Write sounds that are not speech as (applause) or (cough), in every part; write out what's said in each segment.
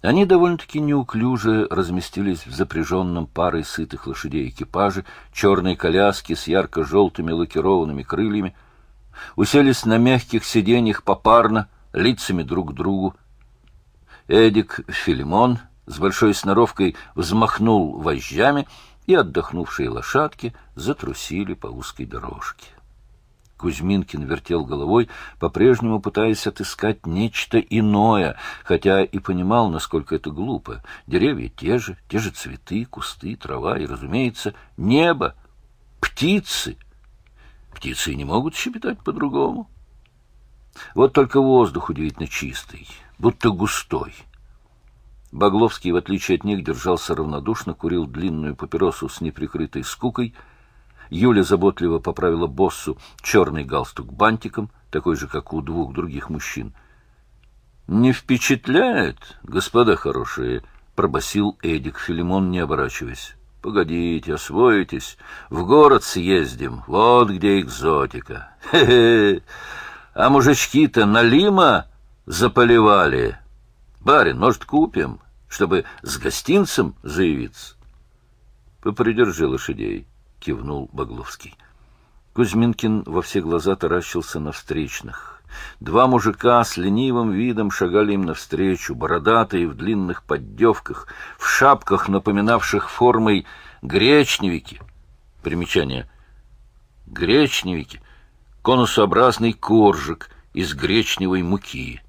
Они довольно-таки неуклюже разместились в запряженном парой сытых лошадей экипаже, черной коляски с ярко-желтыми лакированными крыльями, уселись на мягких сиденьях попарно, лицами друг к другу. Эдик Филимон с большой сноровкой взмахнул вожжами, и отдохнувшие лошадки затрусили по узкой дорожке. Кузьминкин вертел головой, по-прежнему пытаясь отыскать нечто иное, хотя и понимал, насколько это глупо. Деревья те же, те же цветы, кусты, трава и, разумеется, небо, птицы. Птицы не могут щебетать по-другому. Вот только воздух удивительно чистый, будто густой. Багловский, в отличие от них, держался равнодушно, курил длинную папиросу с неприкрытой скукой — Юля заботливо поправила боссу черный галстук бантиком, такой же, как у двух других мужчин. «Не впечатляет, господа хорошие?» — пробасил Эдик Филимон, не оборачиваясь. «Погодите, освоитесь. В город съездим. Вот где экзотика. (laughs) Хе-хе! А мужички-то налима заполивали. Барин, может, купим, чтобы с гостинцем заявиться?» «Попридержи лошадей». — кивнул Багловский. Кузьминкин во все глаза таращился на встречных. Два мужика с ленивым видом шагали им навстречу, бородатые в длинных поддевках, в шапках, напоминавших формой гречневики. Примечание. Гречневики — конусообразный коржик из гречневой муки.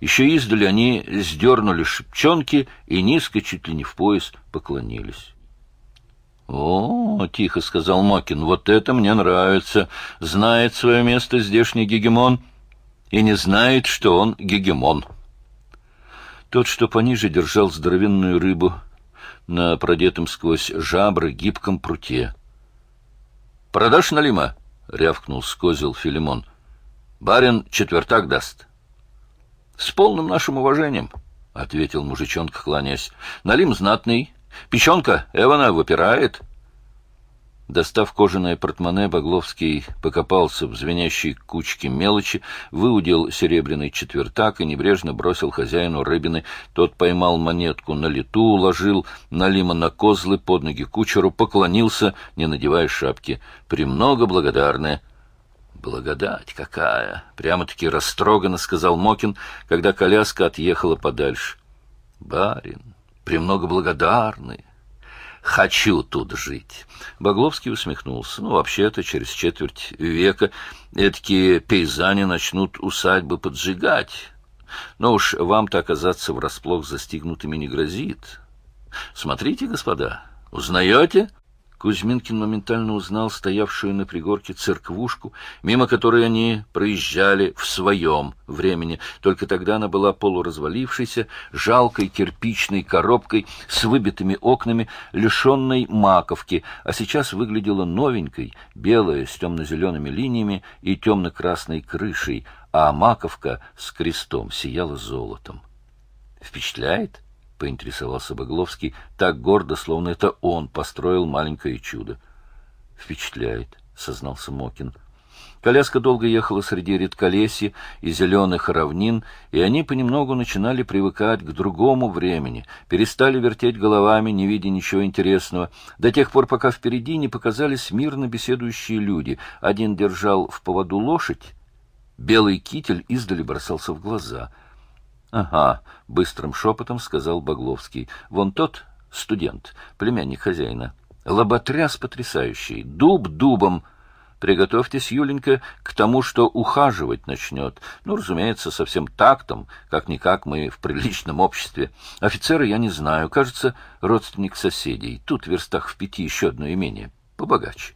Еще издали они сдернули шипчонки и низко, чуть ли не в пояс, поклонились. «О, — тихо сказал Мокин, — вот это мне нравится. Знает свое место здешний гегемон и не знает, что он гегемон». Тот, что пониже, держал здоровенную рыбу на продетом сквозь жабры гибком пруте. «Продашь налима?» — рявкнул скозил Филимон. «Барин четвертак даст». «С полным нашим уважением», — ответил мужичонка, кланяясь. «Налим знатный, Печенка Эвана выпирает. Достав кожаное портмоне, Багловский покопался в звенящей кучке мелочи, выудил серебряный четвертак и небрежно бросил хозяину рыбины. Тот поймал монетку на лету, уложил налима на козлы под ноги кучеру, поклонился, не надевая шапки. «Премного благодарны». «Благодать какая!» — прямо-таки растроганно сказал Мокин, когда коляска отъехала подальше. «Барин, премного благодарны. Хочу тут жить. Багловский усмехнулся. Ну, вообще-то, через четверть века эти пейзани начнут усадьбы поджигать. Но уж вам-то оказаться врасплох застигнутыми не грозит. Смотрите, господа, узнаете? Кузьминкин моментально узнал стоявшую на пригорке церквушку, мимо которой они проезжали в своем времени. Только тогда она была полуразвалившейся, жалкой кирпичной коробкой с выбитыми окнами, лишенной маковки, а сейчас выглядела новенькой, белая, с темно-зелеными линиями и темно-красной крышей, а маковка с крестом сияла золотом. «Впечатляет?» Поинтересовался Багловский, так гордо, словно это он построил маленькое чудо. «Впечатляет», — сознался Мокин. Коляска долго ехала среди редколесья и зеленых равнин, и они понемногу начинали привыкать к другому времени, перестали вертеть головами, не видя ничего интересного, до тех пор, пока впереди не показались мирно беседующие люди. Один держал в поводу лошадь, белый китель издали бросался в глаза —— Ага, — быстрым шепотом сказал Багловский. — Вон тот студент, племянник хозяина. Лоботряс потрясающий, дуб дубом. Приготовьтесь, Юленька, к тому, что ухаживать начнет. Ну, разумеется, со всем тактом, как-никак мы в приличном обществе. Офицера я не знаю, кажется, родственник соседей. Тут в верстах в пяти еще одно имение, побогаче.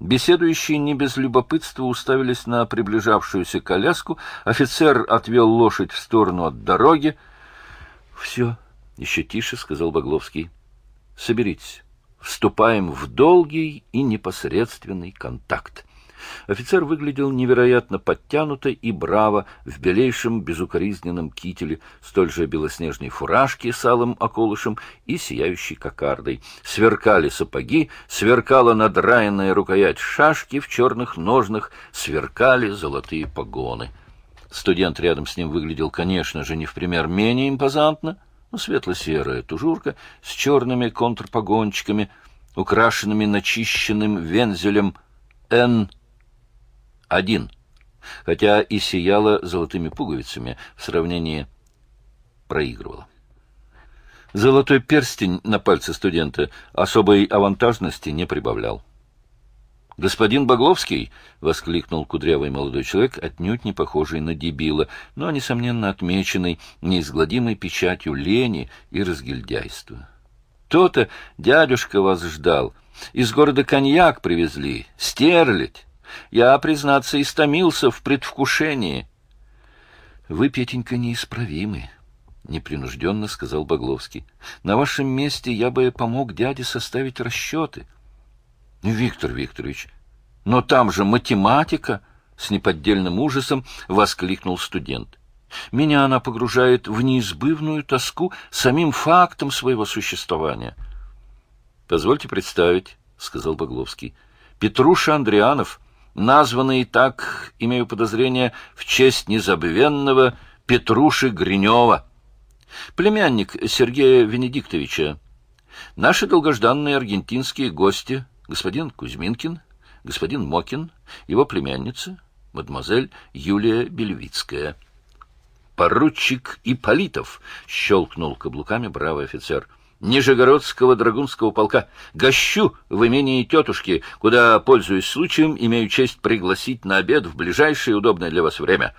Беседующие не без любопытства уставились на приближавшуюся коляску. Офицер отвел лошадь в сторону от дороги. — Все, — еще тише сказал Багловский. — Соберитесь. Вступаем в долгий и непосредственный контакт. Офицер выглядел невероятно подтянуто и браво в белейшем безукоризненном кителе, столь же белоснежной фуражке с алым околышем и сияющей кокардой. Сверкали сапоги, сверкала надраенная рукоять шашки в черных ножнах, сверкали золотые погоны. Студент рядом с ним выглядел, конечно же, не в пример менее импозантно. Ну, светло-серая тужурка с черными контрпогончиками, украшенными начищенным вензелем Н-1, хотя и сияла золотыми пуговицами в сравнении проигрывала. Золотой перстень на пальце студента особой авантажности не прибавлял. «Господин Багловский!» — воскликнул кудрявый молодой человек, отнюдь не похожий на дебила, но, несомненно, отмеченный неизгладимой печатью лени и разгильдяйства. «То-то дядюшка вас ждал. Из города коньяк привезли, стерлядь. Я, признаться, истомился в предвкушении». «Вы, Петенька, неисправимы», — непринужденно сказал Багловский. «На вашем месте я бы помог дяде составить расчеты». Виктор Викторович, но там же математика, с неподдельным ужасом воскликнул студент. Меня она погружает в неизбывную тоску самим фактом своего существования. Позвольте представить, сказал Багловский. Петруша Андрианов, названный так, имею подозрение, в честь незабвенного Петруши Гринева, племянник Сергея Венедиктовича. Наши долгожданные аргентинские гости господин Кузьминкин, господин Мокин, его племянница, мадемуазель Юлия Бельвицкая. «Поручик Иполитов!» — щелкнул каблуками бравый офицер. «Нижегородского драгунского полка. Гощу в имении тетушки, куда, пользуясь случаем, имею честь пригласить на обед в ближайшее удобное для вас время».